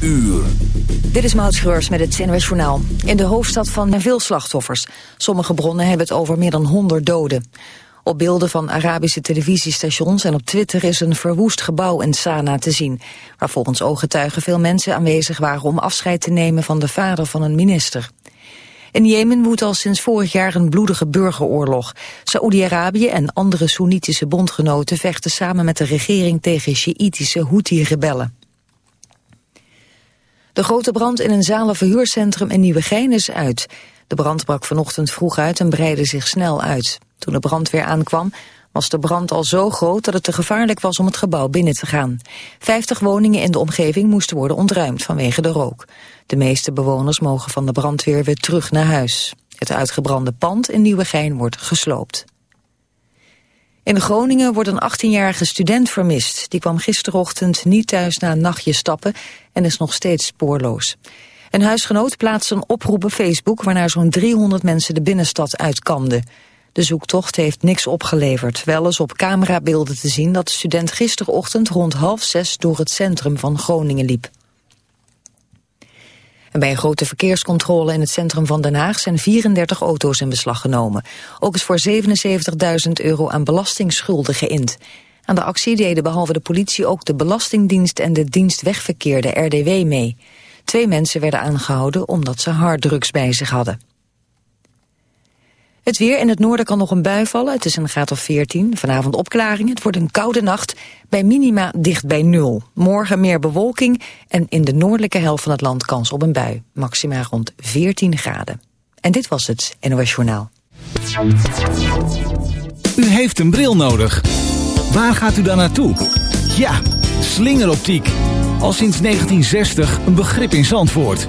uur. Dit is Maud Schreurs met het NWS Journaal. In de hoofdstad van veel slachtoffers. Sommige bronnen hebben het over meer dan 100 doden. Op beelden van Arabische televisiestations en op Twitter is een verwoest gebouw in Sanaa te zien. Waar volgens ooggetuigen veel mensen aanwezig waren om afscheid te nemen van de vader van een minister. In Jemen woedt al sinds vorig jaar een bloedige burgeroorlog. Saoedi-Arabië en andere Soenitische bondgenoten vechten samen met de regering tegen Sjiïtische Houthi-rebellen. De grote brand in een zalenverhuurcentrum in Nieuwegein is uit. De brand brak vanochtend vroeg uit en breidde zich snel uit. Toen de brandweer aankwam was de brand al zo groot dat het te gevaarlijk was om het gebouw binnen te gaan. Vijftig woningen in de omgeving moesten worden ontruimd vanwege de rook. De meeste bewoners mogen van de brandweer weer terug naar huis. Het uitgebrande pand in Nieuwegein wordt gesloopt. In Groningen wordt een 18-jarige student vermist. Die kwam gisterochtend niet thuis na een nachtje stappen en is nog steeds spoorloos. Een huisgenoot plaatste een oproep op Facebook... waarna zo'n 300 mensen de binnenstad uitkamden. De zoektocht heeft niks opgeleverd. Wel is op camerabeelden te zien dat de student gisterochtend rond half zes door het centrum van Groningen liep. En bij een grote verkeerscontrole in het centrum van Den Haag zijn 34 auto's in beslag genomen. Ook is voor 77.000 euro aan belastingsschulden geïnd. Aan de actie deden behalve de politie ook de Belastingdienst en de dienst wegverkeer, de RDW, mee. Twee mensen werden aangehouden omdat ze harddrugs bij zich hadden. Het weer in het noorden kan nog een bui vallen. Het is een graad of 14. Vanavond opklaringen. Het wordt een koude nacht. Bij minima dicht bij nul. Morgen meer bewolking. En in de noordelijke helft van het land kans op een bui. Maxima rond 14 graden. En dit was het NOS Journaal. U heeft een bril nodig. Waar gaat u dan naartoe? Ja, slingeroptiek. Al sinds 1960 een begrip in Zandvoort.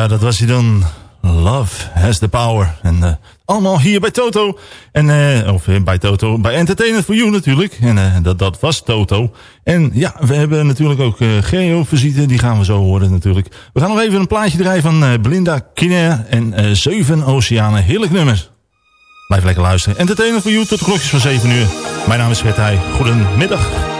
Ja, dat was hij dan. Love has the power. En eh, allemaal hier bij Toto. En, eh, of eh, bij Toto, bij Entertainment for You natuurlijk. En dat, dat was Toto. En ja, we hebben natuurlijk ook Geo visite. Die gaan we zo horen natuurlijk. We gaan nog even een plaatje draaien van Belinda Kiner. En Zeven Oceanen. Heerlijk nummer. Blijf lekker luisteren. Entertainment for You tot de klokjes van 7 uur. Mijn naam is Heij. Goedemiddag.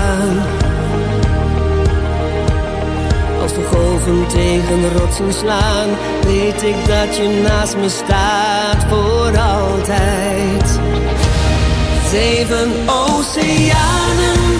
Tegen de rotsen slaan, weet ik dat je naast me staat voor altijd. Zeven oceanen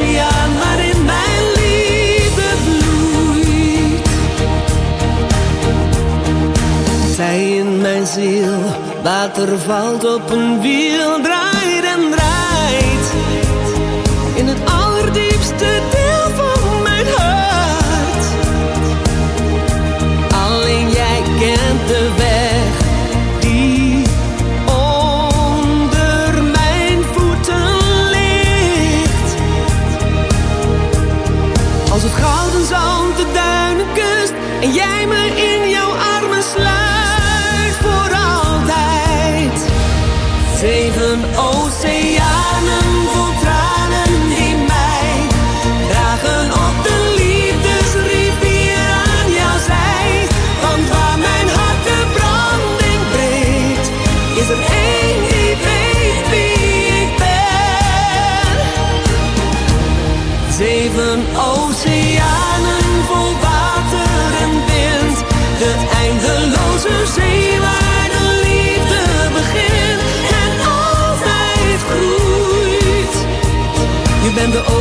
oceaan waarin mijn liefde vloeit. Zij in mijn ziel, water valt op een wiel,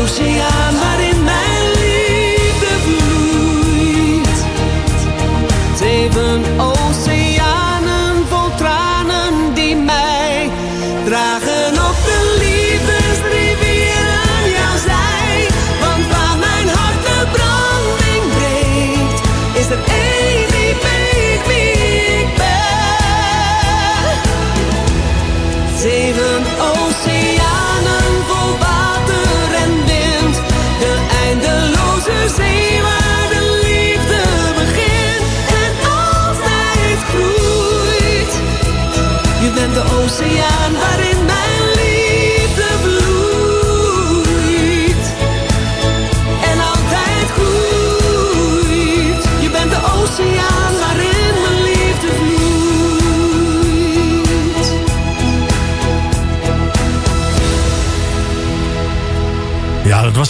oceaan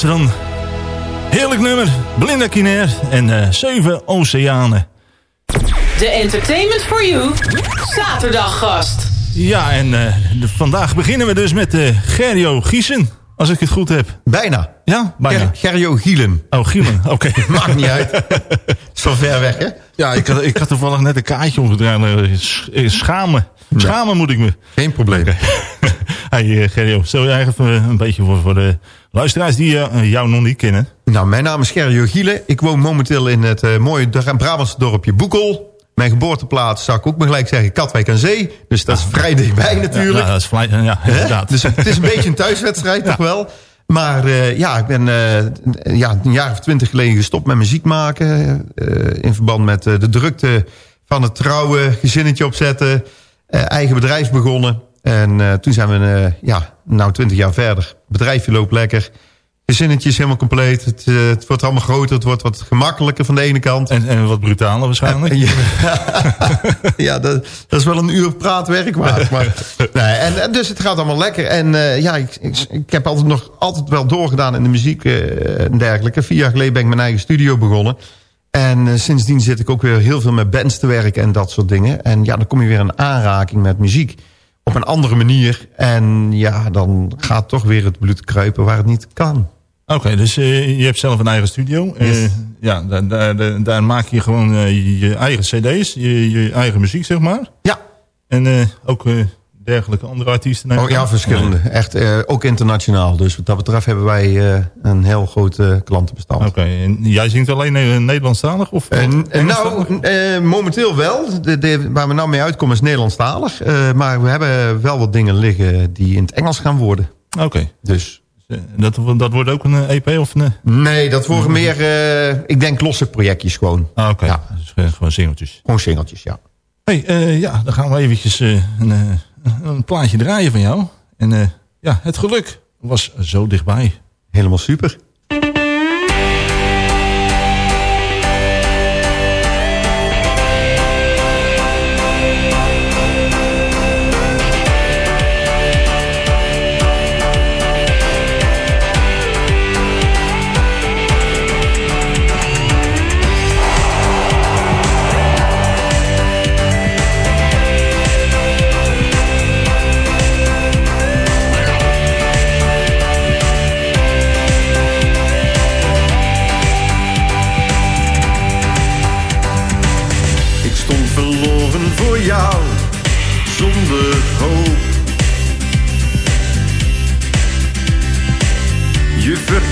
Er dan. Heerlijk nummer. Belinda Kiner en eh, Zeven Oceanen. De Entertainment for You zaterdaggast. Ja, en eh, de- vandaag beginnen we dus met eh Gerjo Giesen, als ik het goed heb. Bijna. Ja, bijna. Ger- Gerjo Gielen. Oh, Gielen, oké. Maakt niet uit. is van ver weg, hè? Ja, ik had, ik had toevallig net een kaartje omgedraaid. Sch- Schamen. Schamen moet ik me. Geen probleem. Hey Gerjo, stel je eigenlijk even een beetje voor, voor de luisteraars die eh, jou nog niet kennen. Nou, mijn naam is Gerjo Gielen. Ik woon momenteel in het eh, mooie Brabantse dorpje Boekel. Mijn geboorteplaats zou ik ook maar gelijk zeggen Katwijk aan Zee. Dus dat is vrij dichtbij natuurlijk. Ja, dat is vrij- ja inderdaad. Dus het is een beetje een thuiswedstrijd toch wel. Maar eh, ja, ik ben ja, een jaar of twintig geleden gestopt met muziek maken. in verband met de drukte van het trouwen, gezinnetje opzetten. eigen bedrijf begonnen. En toen zijn we, ja, nou twintig jaar verder. Bedrijfje loopt lekker. Gezinnetje is helemaal compleet. Het, eh, het wordt allemaal groter. Het wordt wat gemakkelijker van de ene kant. En, en wat brutaler waarschijnlijk. Ja, ja dat, dat is wel een uur praatwerk waard. Maar, nee, en, en dus het gaat allemaal lekker. En eh, ja, ik, ik, ik heb altijd nog altijd wel doorgedaan in de muziek eh, en dergelijke. Vier jaar geleden ben ik mijn eigen studio begonnen. En sindsdien zit ik ook weer heel veel met bands te werken en dat soort dingen. En ja, dan kom je weer in aanraking met muziek. Op een andere manier. En ja, dan gaat toch weer het bloed kruipen waar het niet kan. Oké, dus eh, je hebt zelf een eigen studio. Eh, Yes. ja, daar, daar, daar- daar maak je gewoon eh, je, eigen cd's, je, je eigen muziek zeg maar. Ja, En ook dergelijke andere artiesten. Oh, ja, verschillende. Echt, eh, ook internationaal. Dus wat dat betreft hebben wij eh, een heel groot eh, klantenbestand. Oké, en jij zingt alleen Nederlandstalig? Of nou, momenteel wel. De, de, waar we nou mee uitkomen is Nederlandstalig. Maar we hebben wel wat dingen liggen die in het Engels gaan worden. Oké, Dus dat, dat wordt ook een EP of een... nee, dat worden meer, ik denk losse projectjes gewoon. Ah, Oké, Ja. dus, gewoon singeltjes. Gewoon singeltjes, ja. hey, ja, dan gaan we eventjes een, een plaatje draaien van jou. En eh, ja, het geluk was zo dichtbij. Helemaal super.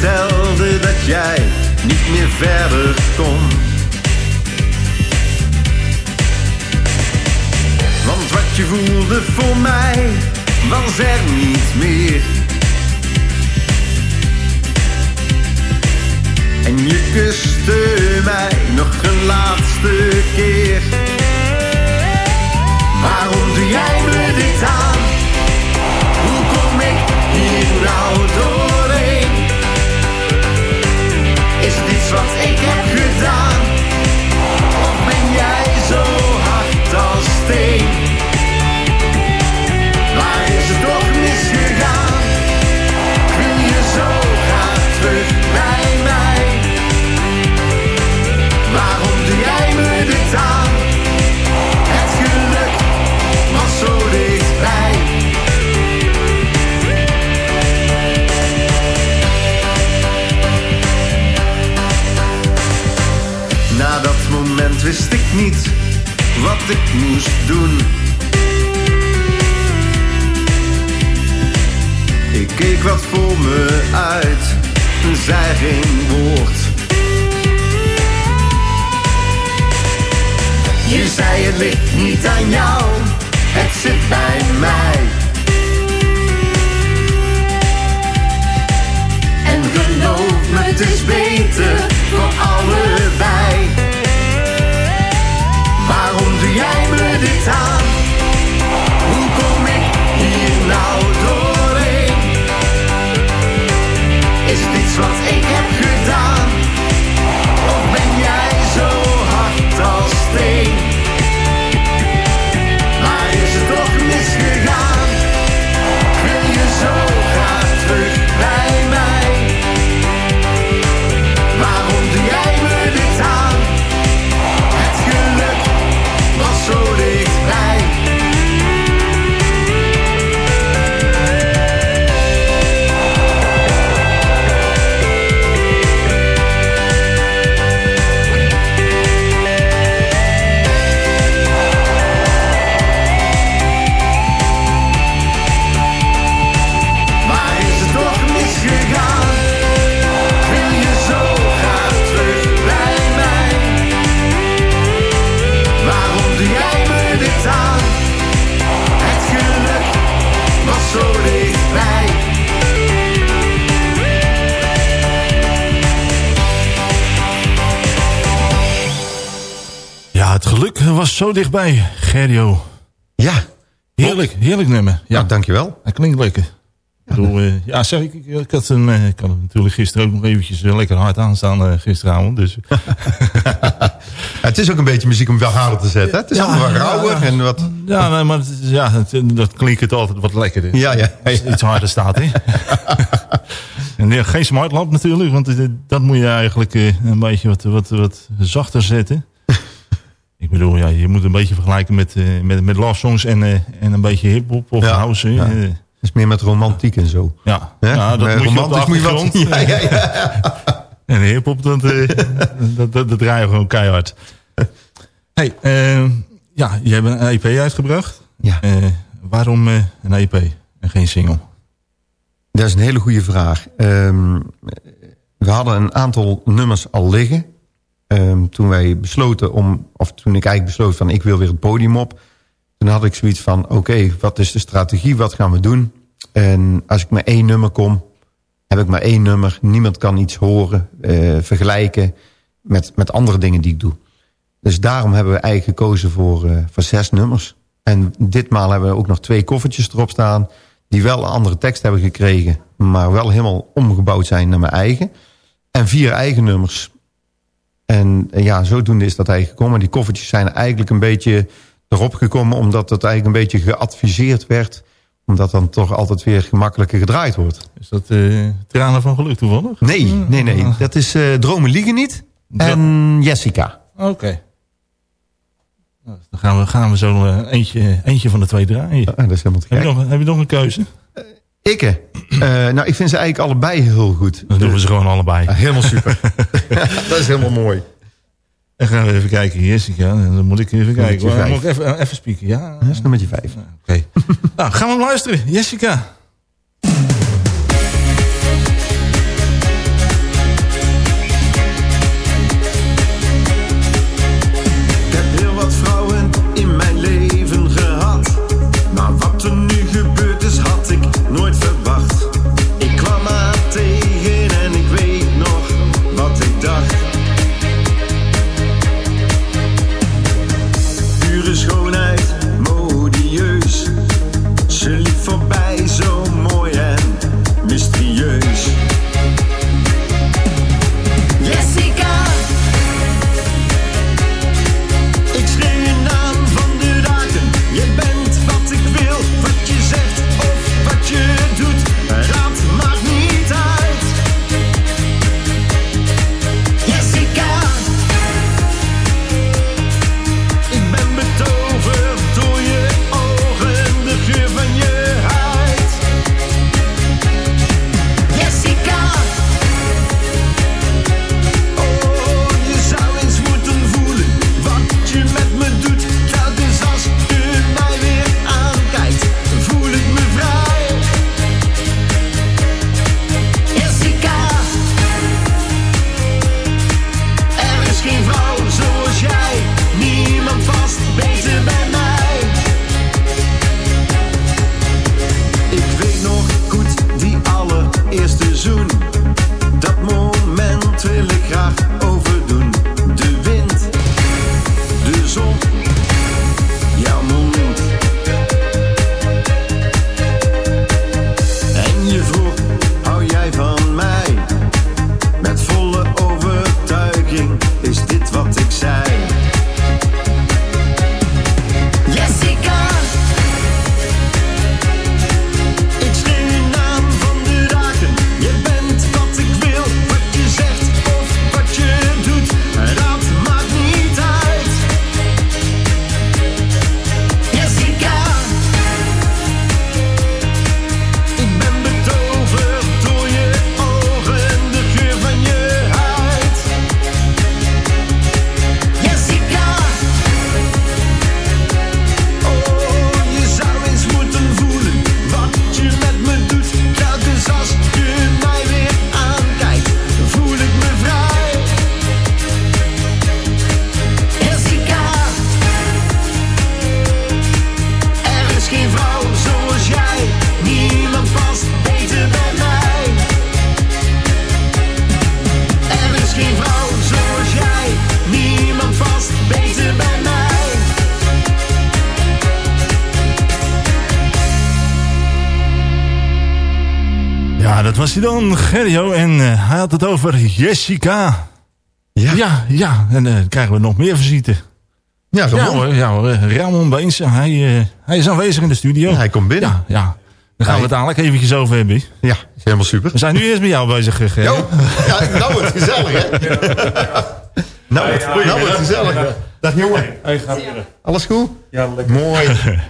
Vertelde dat jij niet meer verder kon. Want wat je voelde voor mij was er niet meer. En je kuste mij nog een laatste keer. Waarom doe jij me dit aan? Hoe kom ik hier nou doorheen? Wat ik heb gedaan? Wist ik niet wat ik moest doen. Ik keek wat voor me uit en zei geen woord. Je zei het ligt niet aan jou, het zit bij mij. En geloof me, het is beter voor allebei. Doe jij me dit aan? Zo dichtbij. Gerio. Ja, Heerlijk, heerlijk nummer. ja. Ja, dankjewel. hij klinkt lekker. Ik bedoel, eh, ja, zeg ik, ik, had, een, eh, ik had hem natuurlijk gisteren ook nog eventjes eh, lekker hard aanstaan gisteravond. Dus Ja, het is ook een beetje muziek om wel harder te zetten. hè? Het is Ja, allemaal wat ja, rauwer ja. en wat... ja, nee, maar het ja, het, dat klinkt het altijd wat lekkerder. Ja, ja. Als het iets harder staat, hè. en ja, geen smartlamp natuurlijk, want dat moet je eigenlijk een beetje wat, wat, wat zachter zetten. Bedoel, ja, je moet een beetje vergelijken met, eh, met, met love songs en, eh, en een beetje hip-hop of Ja, house. ja. Het is meer met romantiek en zo. Ja, ja dat moet je op de je wat-. Ja, ja. En hiphop, dat, eh, dat, dat, dat draai je gewoon keihard. hey, ja, je hebt een EP uitgebracht. Ja. Waarom een EP en geen single? Dat is een hele goede vraag. Ehm, we hadden een aantal nummers al liggen. Ehm, toen wij besloten om, of toen ik eigenlijk besloot van ik wil weer het podium op. Toen had ik zoiets van oké, wat is de strategie, wat gaan we doen? En als ik met één nummer kom, heb ik maar één nummer. Niemand kan iets horen, eh, vergelijken met, met andere dingen die ik doe. Dus daarom hebben we eigenlijk gekozen voor, eh, voor zes nummers. En ditmaal hebben we ook nog twee koffertjes erop staan... die wel een andere tekst hebben gekregen... maar wel helemaal omgebouwd zijn naar mijn eigen. En vier eigen nummers. En ja, zodoende is dat eigenlijk gekomen. Die koffertjes zijn eigenlijk een beetje erop gekomen... omdat het eigenlijk een beetje geadviseerd werd... omdat dan toch altijd weer gemakkelijker gedraaid wordt. Is dat eh tranen van geluk toevallig? Nee, nee, nee. Dat is eh, Dromen Liegen Niet en Jessica. Oké. Nou, dan gaan we, gaan we zo eh, eentje, eentje van de twee draaien. Ah, dat is helemaal te Heb je, nog, heb je nog een keuze? Ikke. Eh, nou, ik vind ze eigenlijk allebei heel goed. Dan doen we ze gewoon allebei. Ah, helemaal super. dat is helemaal mooi. Dan gaan we even kijken, Jessica. Dan moet ik even kijken. Moet ik even, even spieken? Ja, Dat is nummertje vijf. Oké. nou, gaan we hem luisteren. Jessica. Was hij dan, Gerrio. En eh, hij had het over Jessica. Ja. Ja, ja. En eh, dan krijgen we nog meer visite. Ja, Ja hoor, ja hoor. Ramon Beens, hij, eh, hij is aanwezig in de studio. Hij komt binnen. Ja, ja. Daar gaan we het dadelijk eventjes over hebben. Ja, is helemaal super. We zijn nu eerst met jou bezig, eh, Gerrio. Jo, ja, nou wordt het gezellig, hè? Nou wordt, nou wordt het gezellig. Dag jongen. Alles goed? Ja, lekker. Mooi.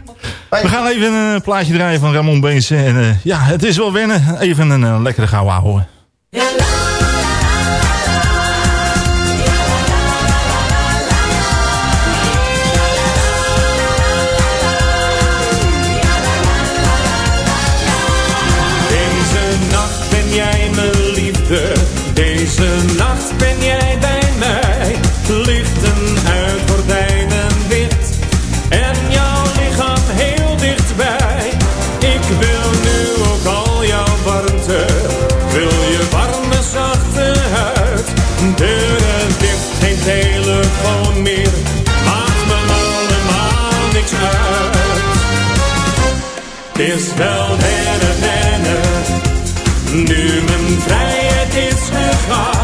We gaan even een plaatje draaien van Ramon Beens. En eh, ja, het is wel wennen. Even een eh, lekkere gouden houden. Is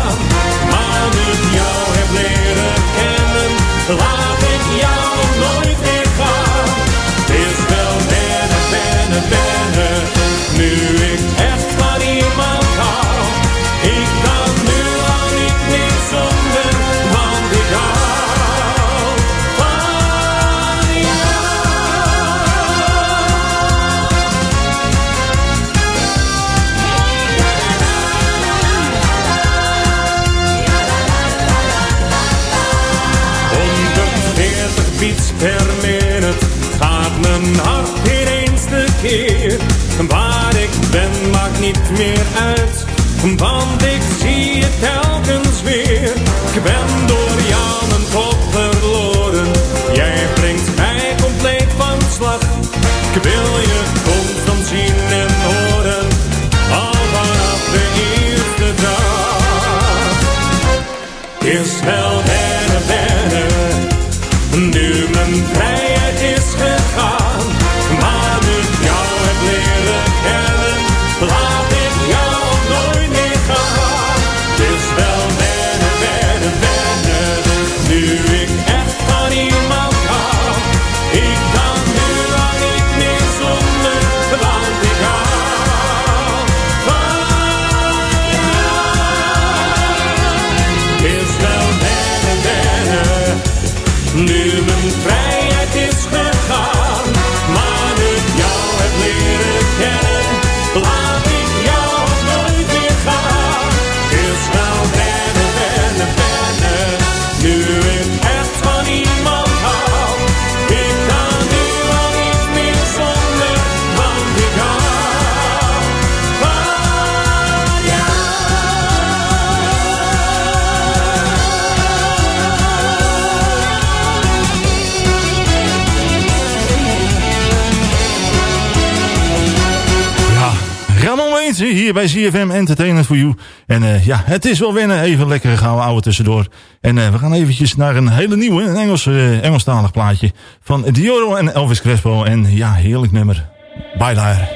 Hier bij CFM Entertainment for You. En eh, ja, het is wel wennen. Even lekker gouden ouwe tussendoor. En eh, we gaan eventjes naar een hele nieuwe, een Engels, eh, Engelstalig plaatje. Van Dioro en Elvis Crespo. En ja, heerlijk nummer. Bailar.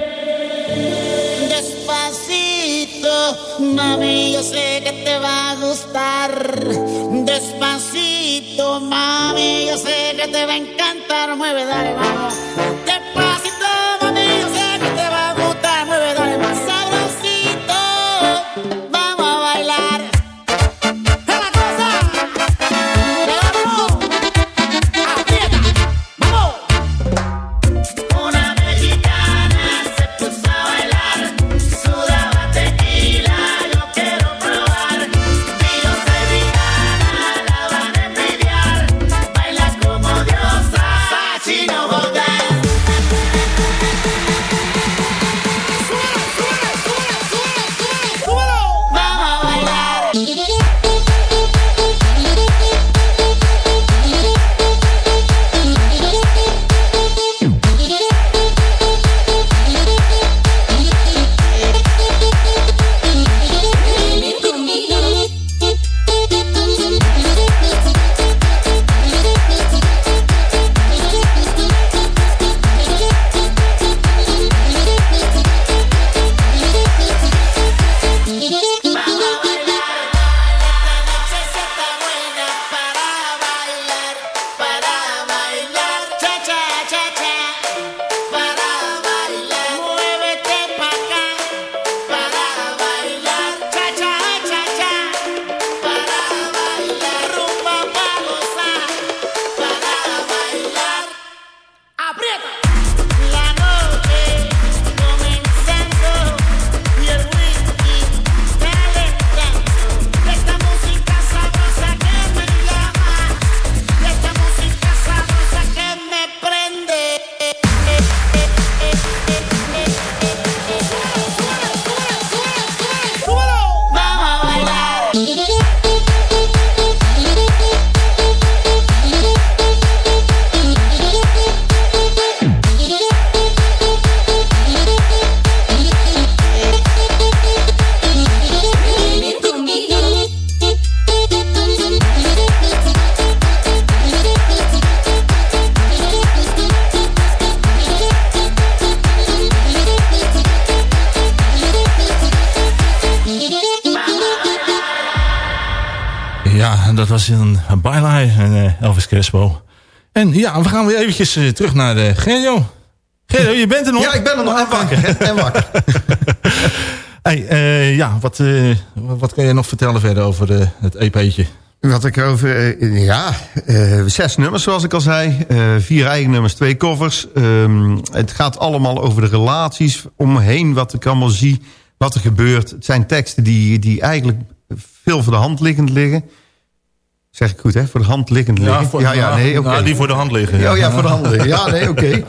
Despacito, mami, yo sé que te va a gustar. Despacito, mami, yo sé que te va a encantar. Mueve, dale, vamos. Ja, we gaan weer eventjes eh, terug naar de Gerjo. Gerjo, je bent er nog? Ja, ik ben er nog en wakker. hè, En wakker. Hey, eh, ja, wat, eh, wat kan je nog vertellen verder over eh, het EP'tje? Wat ik over... eh, ja, eh, zes nummers zoals ik al zei. Eh, vier eigen nummers, twee covers. Ehm, het gaat allemaal over de relaties omheen. Wat ik allemaal zie, wat er gebeurt. Het zijn teksten die, die eigenlijk veel voor de hand liggend liggen. Zeg ik goed, hè? Voor de hand liggend liggen. voor- ja, ja, nee, oké. nou, die voor de hand liggen. Ja, ja, voor de hand liggen. Ja, nee, oké.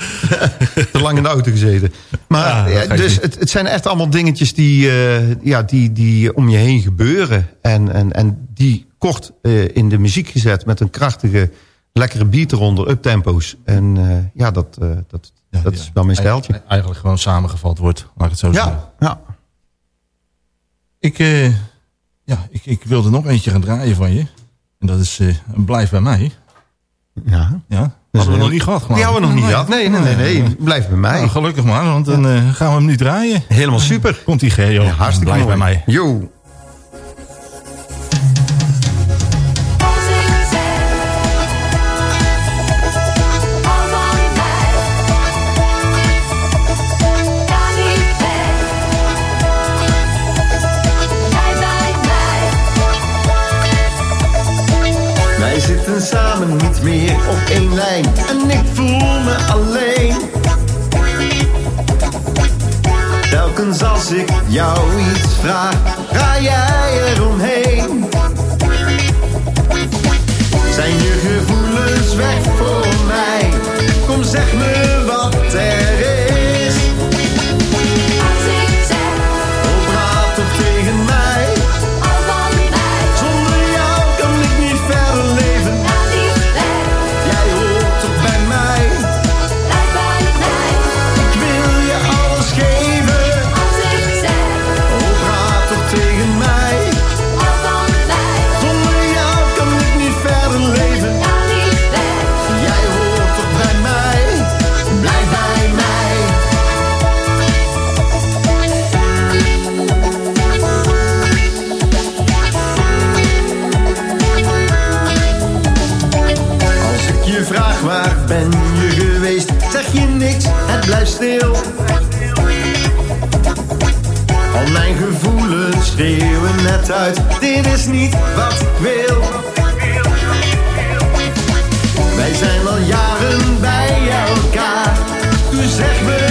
Te lang in de auto gezeten. Maar Ja, ja, dus het, het zijn echt allemaal dingetjes die, eh, ja, die, die om je heen gebeuren. En, en, en die kort eh, in de muziek gezet met een krachtige, lekkere beat eronder, uptempo's. En eh, ja, dat, dat, Ja, dat ja. is wel mijn stijltje. Eigen- Eigenlijk gewoon samengevat wordt, laat ik het zo zeggen. Ja, ja. Ik, ja, ik, ik wilde nog eentje gaan draaien van je. En dat is eh, Blijf bij mij. ja. Ja, hadden we nog niet gehad. Die hebben we nog niet gehad. Nee, nee, nee, nee. Blijf bij mij. Nou, gelukkig maar, want dan eh, gaan we hem nu draaien. Helemaal super. Komt die Geo. Ja, hartstikke Blijf mooi. bij mij. Yo. Samen niet meer op één lijn en ik voel me alleen. Telkens als ik jou iets vraag, ga jij eromheen. Zijn je gevoelens weg voor mij? Kom zeg me wat er ben je geweest, zeg je niks, het blijft stil. Al mijn gevoelens schreeuwen net uit, dit is niet wat ik wil. Wij zijn al jaren bij elkaar, dus zeg me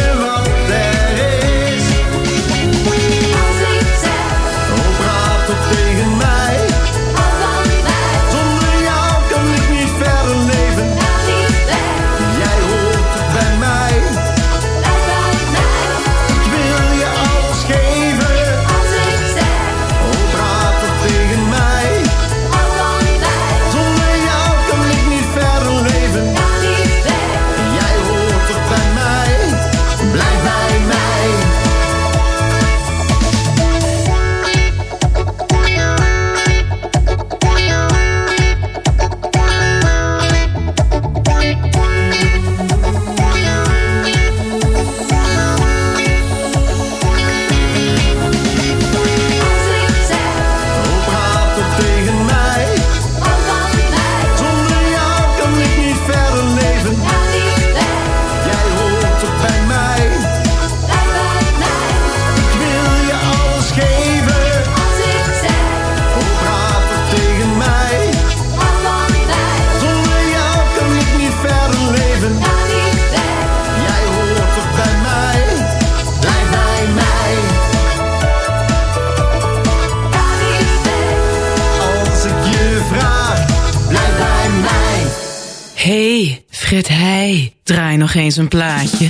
Fred Heij, draai nog eens een plaatje.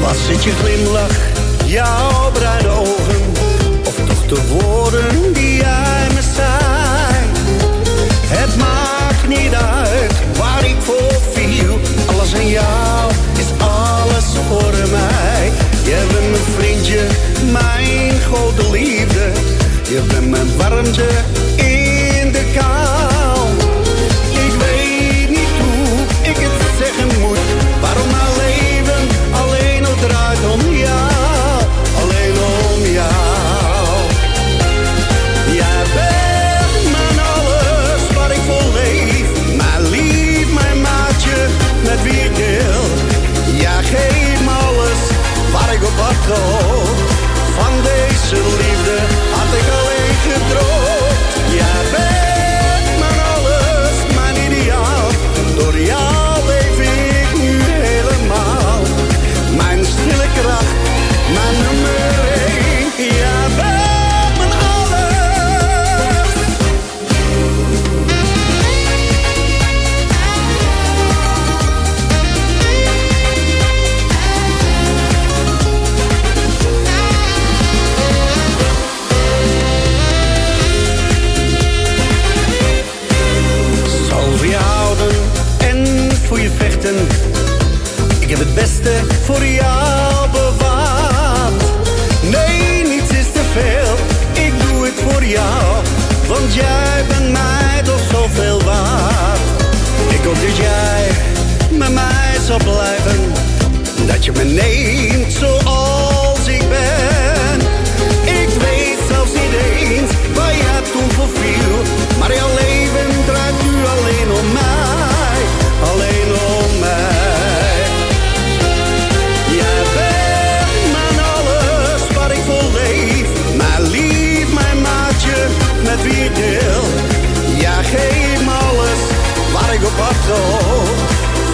Was het je glimlach, Yedemem varınca je me neemt zoals ik ben. Ik weet zelfs niet eens waar je toen voor viel. Maar jouw leven draait nu alleen om mij, alleen om mij. Jij bent mijn alles waar ik voor leef. Mijn lief, mijn maatje, met wie ik deel. Jij geeft me alles waar ik op wacht. Oh.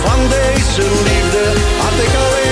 Van deze liefde had ik alleen.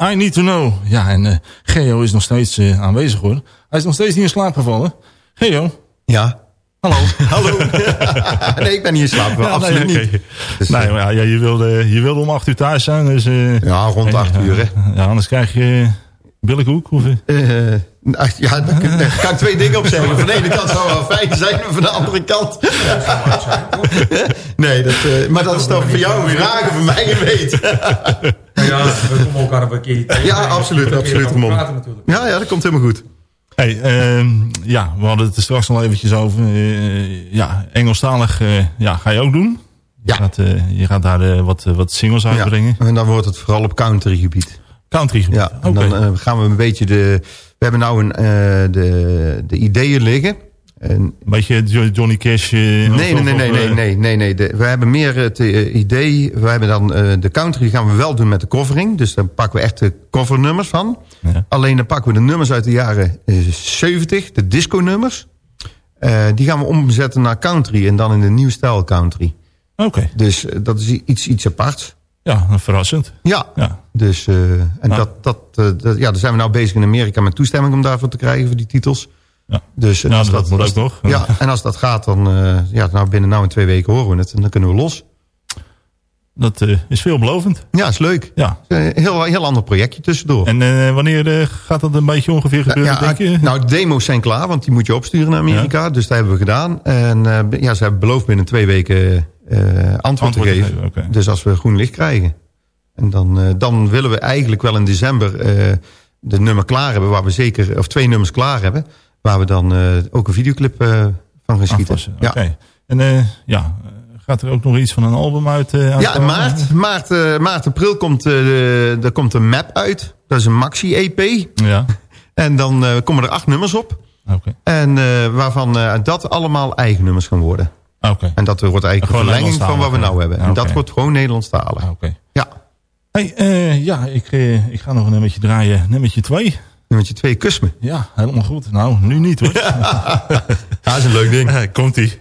En I Need To Know. Ja, en eh, Geo is nog steeds eh, aanwezig hoor. Hij is nog steeds niet in slaap gevallen. Geo, Ja. hallo. Hallo. nee, ik ben niet in slaap. Ja, absoluut nee, oké. niet. Dus, nee, eh, maar ja, je, wilde, je wilde om acht uur thuis zijn. Dus, eh, ja, rond eh, acht uur, hè. Ja, anders krijg je billenkoek. Of, eh, Eh, nou, ja, daar kan ik twee dingen op zeggen. Van de ene kant zou wel fijn zijn, maar van de andere kant... nee, dat, eh, maar dat is toch voor jou een vraag, voor mij weet. Ja, we komen elkaar op een keer tegen. Ja, absoluut, absoluut, natuurlijk. Ja, ja, dat komt helemaal goed. Hey, ehm, ja, we hadden het er straks al eventjes over. Eh, ja, Engelstalig eh, ja, ga je ook doen. Je, Ja. gaat, eh, je gaat daar wat, wat singles uitbrengen. Ja, en dan wordt het vooral op countrygebied. Country gebied. Ja, en Oké. dan eh, gaan we een beetje de... We hebben nou een, eh, de, de ideeën liggen. En Een beetje Jo- Johnny Cash. eh, Nee, of- nee, nee, nee, nee, eh, nee, nee, nee. De- we hebben meer het eh, idee. We hebben dan eh, de country gaan we wel doen met de covering. Dus dan pakken we echt de covernummers van. Ja. Alleen dan pakken we de nummers uit de jaren eh, 70, de disco nummers. Eh, die gaan we omzetten naar country en dan in de nieuwe stijl country. Oké, Dus eh, dat is iets, iets aparts. ja, verrassend. Ja, Ja. dus eh, en dat, dat, eh, dat, ja, daar zijn we nou bezig in Amerika met toestemming om daarvoor te krijgen voor die titels. Ja. Dus en als dat moet ook nog. Ja, en als dat gaat, dan eh, ja, nou, binnen nou in twee weken horen we het en dan kunnen we los. Dat eh, is veelbelovend. Ja, is leuk. Ja. Een heel, heel ander projectje tussendoor. En eh, wanneer eh, gaat dat een beetje ongeveer gebeuren, ja, denk je? nou, de demo's zijn klaar, want die moet je opsturen naar Amerika. Dus dat hebben we gedaan. En eh, ja, ze hebben beloofd binnen twee weken eh, antwoord, Antwoord te geven. Dus als we groen licht krijgen. En dan, eh, dan willen we eigenlijk wel in december eh, de nummer klaar hebben. Waar we zeker, of twee nummers klaar hebben. Waar we dan eh, ook een videoclip eh, van gaan schieten. Oké. En eh, ja, gaat er ook nog iets van een album uit? Ja, in maart, maart, maart april komt, er komt een map uit. Dat is een maxi-EP. Ja, En dan komen er acht nummers op. oké. En waarvan dat allemaal eigen nummers gaan worden. Oké. En dat wordt eigenlijk een verlenging van wat we nou hebben. En dat wordt gewoon Nederlandstalig. Ah, Oké. Ja, Hey, ja, ik, ik ga nog een nummertje draaien. Nummertje 2. Nummertje twee, kus me. Ja, helemaal goed. Nou, nu niet hoor. Ja, dat is een leuk ding. Komt-ie.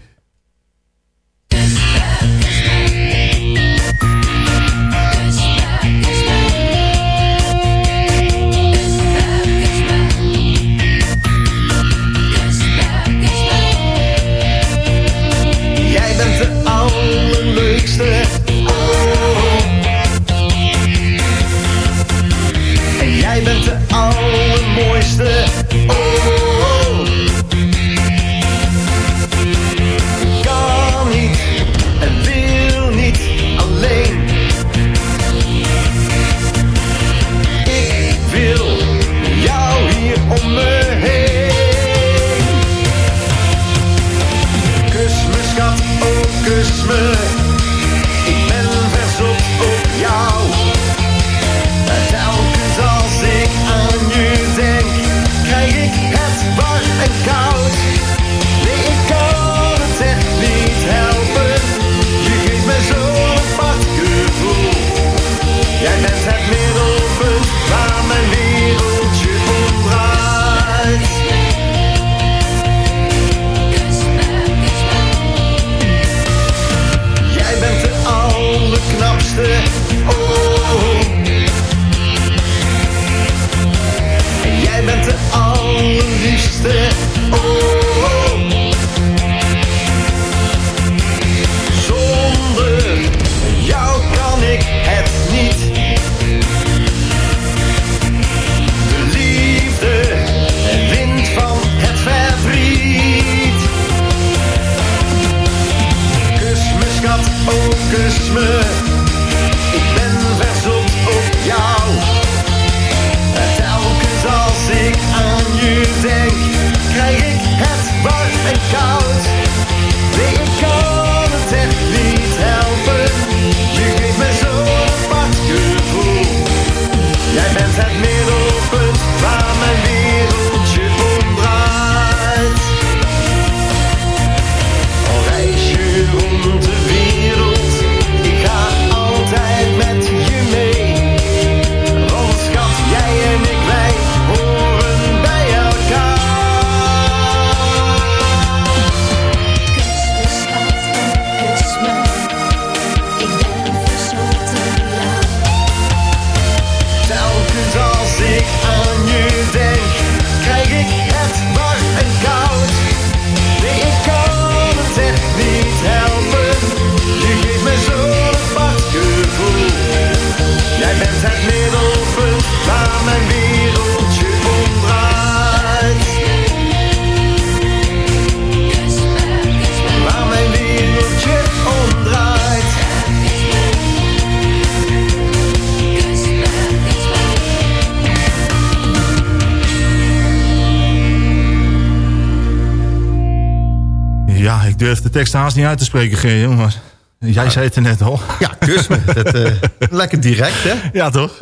Tekst haast niet uit te spreken, Geo. Maar jij zei het er net al. Ja, kus me. Dat, eh, lekker direct, hè? Ja, toch?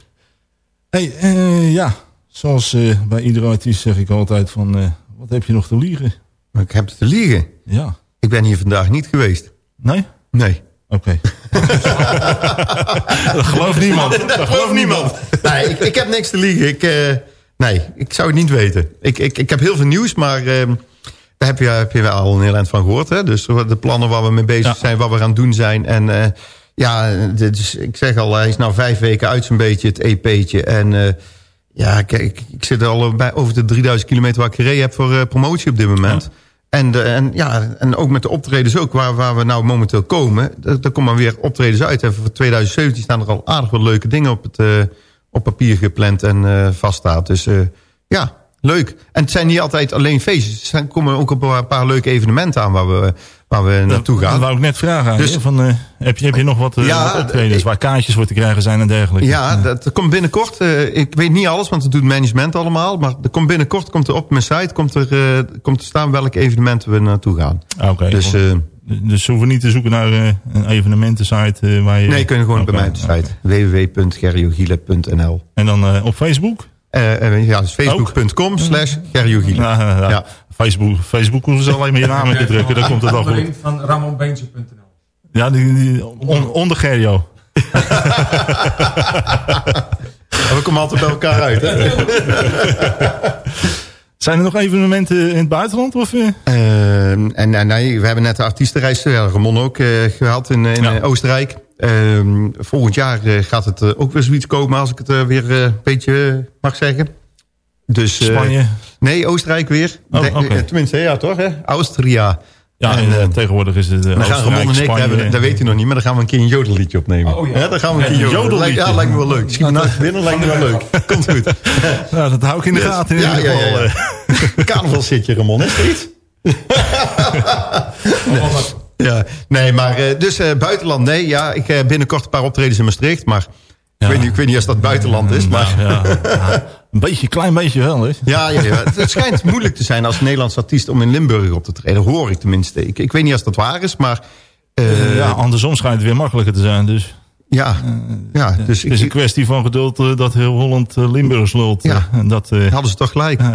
hey, eh, ja, zoals eh, bij iedere artiest zeg ik altijd van... wat heb je nog te liegen? Maar ik heb te liegen. Ja. Ik ben hier vandaag niet geweest. Nee? Nee. Oké. dat gelooft niemand. Dat gelooft niemand. Nee, ik, ik heb niks te liegen. Ik, nee, ik zou het niet weten. Ik, ik, ik heb heel veel nieuws, maar ehm, daar heb je, heb je wel al een heel eind van gehoord. Hè? Dus de plannen waar we mee bezig zijn, wat we gaan doen zijn. En eh, ja, dit is, ik zeg al, hij is nou vijf weken uit zo'n beetje, het EP'tje. En eh, ja, kijk, ik, zit al bij over de 3000 kilometer waar ik gereden heb voor eh, promotie op dit moment. En, de, en, ja, en ook met de optredens ook, waar, waar we nou momenteel komen. Er, er komen weer optredens uit. En voor 2017 staan er al aardig wat leuke dingen op, het, op papier gepland en vaststaat. Dus ja, leuk. En het zijn niet altijd alleen feestjes. Er komen ook een paar leuke evenementen aan waar we, waar we naartoe Dat gaan. wou ik net vragen aan Dus- je. Van, eh, heb, je, heb je nog wat, eh, Ja, wat optredens ik- waar kaartjes voor te krijgen zijn en dergelijke? Ja, dat dat komt binnenkort. eh, ik weet niet alles, want het doet management allemaal. Maar er komt binnenkort komt er op mijn site komt er, eh, komt er staan welke evenementen we naartoe gaan. Ah, Oké. Dus eh, dus we hoeven niet te zoeken naar eh, een evenementensite eh, waar je... nee, je gewoon Oké, bij mij op de site. www.gerjogiele.nl En dan eh, op Facebook? Eh, eh, ja, dus facebook.com slash. Ja. Facebook, Facebook hoeven ze alleen maar je naam in te drukken. Dan komt het wel goed. Van ramonbeentje.nl. Ja, die, die, on- onder Gerjo. We komen altijd bij elkaar uit. Hè? Zijn er nog evenementen in het buitenland? Of, eh? Eh, en, en nee, we hebben net de artiestenreis, Ramon ook, eh, gehad in, in Ja. Oostenrijk. Eh, volgend jaar eh, gaat het eh, ook weer zoiets komen, als ik het eh, weer een beetje mag zeggen. Dus, eh, Spanje? Nee, Oostenrijk weer. Oh, Tenminste, ja toch hè? Austria. Ja, En, en, eh, eh, tegenwoordig is het uh, Dan gaan Ramon en ik, hebben, dat weet hij nog niet, maar dan gaan we een keer een jodelliedje opnemen. Oh, ja. Hè, dan gaan we een keer een jodelliedje. Ja, lijkt me wel leuk. Schiet nou binnen, lijkt me wel leuk. Komt goed. Ja, dat hou ik in de gaten in Ja, ieder ja, geval. ja, ja. eh. Carnaval zit je, Ramon, is er iets? Ja, nee, maar eh, dus eh, buitenland, nee. Ja, ik heb binnenkort een paar optredens in Maastricht, maar ik, weet niet, ik weet niet of dat buitenland is. Maar Nou, ja, ja, een beetje, klein beetje wel. Hè? ja, ja, ja, het, het schijnt moeilijk te zijn als Nederlands artiest om in Limburg op te treden. Hoor ik tenminste. Ik, ik weet niet of dat waar is, maar eh, ja, andersom schijnt het weer makkelijker te zijn. Dus ja, ja, dus het is een kwestie van geduld eh, dat heel Holland eh, Limburg lult. Ja. eh, en dat, eh, hadden ze toch gelijk. Ja,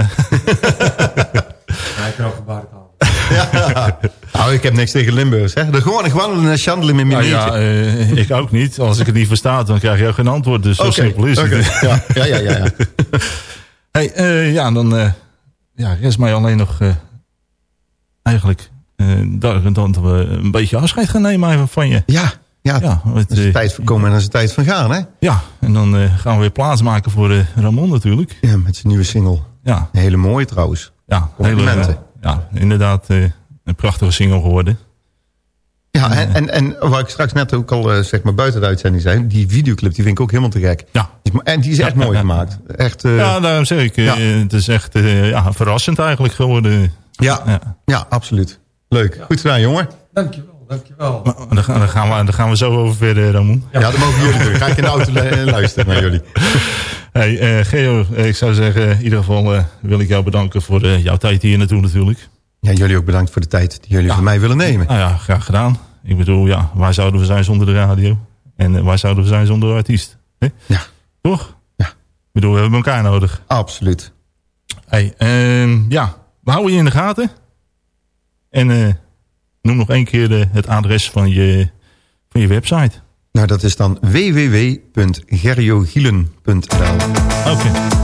ik kan ook gebarentaal. Ja. Nou, ik heb niks tegen Limburgers. Hè. Er gewoon, gewoon een chandelier met mijn nou ja, eh, ik ook niet. Als ik het niet versta, dan krijg je ook geen antwoord. Dus zo simpel is oké. het. Ja, ja, ja, ja. ja. Hey, eh, ja, dan eh, ja, rest mij alleen nog eigenlijk dat, we een beetje afscheid gaan nemen van je. ja, ja. Ja, het, is tijd van komen en dat is de tijd van gaan, hè? ja en dan eh, gaan we weer plaats maken voor eh, Ramon natuurlijk. Ja, met zijn nieuwe single. Ja, Een hele mooie trouwens. ja, Complimenten. Ja inderdaad eh, een prachtige single geworden. Ja, en, en, en wat ik straks net ook al eh, zeg maar buiten de uitzending zei... die videoclip die vind ik ook helemaal te gek. Ja, En die is echt Ja, mooi ja. gemaakt. Echt, eh, ja daarom zeg ik. eh, ja. Het is echt eh, ja, verrassend eigenlijk geworden. ja, Ja. ja, absoluut. Leuk. Goed gedaan, jongen. Dankjewel, dankjewel. Maar daar, gaan, daar, gaan we, daar gaan we zo over verder, Ramon. Ja, dat mogen jullie doen. Ga ik in de auto lu- luisteren naar jullie. Hey, eh, Geo, ik zou zeggen, in ieder geval eh, wil ik jou bedanken voor eh, jouw tijd hier naartoe natuurlijk. Ja, jullie ook bedankt voor de tijd die jullie van mij willen nemen. Nou ja, graag gedaan. Ik bedoel, ja, waar zouden we zijn zonder de radio? En waar zouden we zijn zonder de artiest? Ja. Toch? Ja. Ik bedoel, we hebben elkaar nodig. Absoluut. Hey, ehm, ja, we houden je in de gaten. En eh, nog één keer eh, het adres van je, van je website. Nou, dat is dan www.gerjogielen.nl Oké.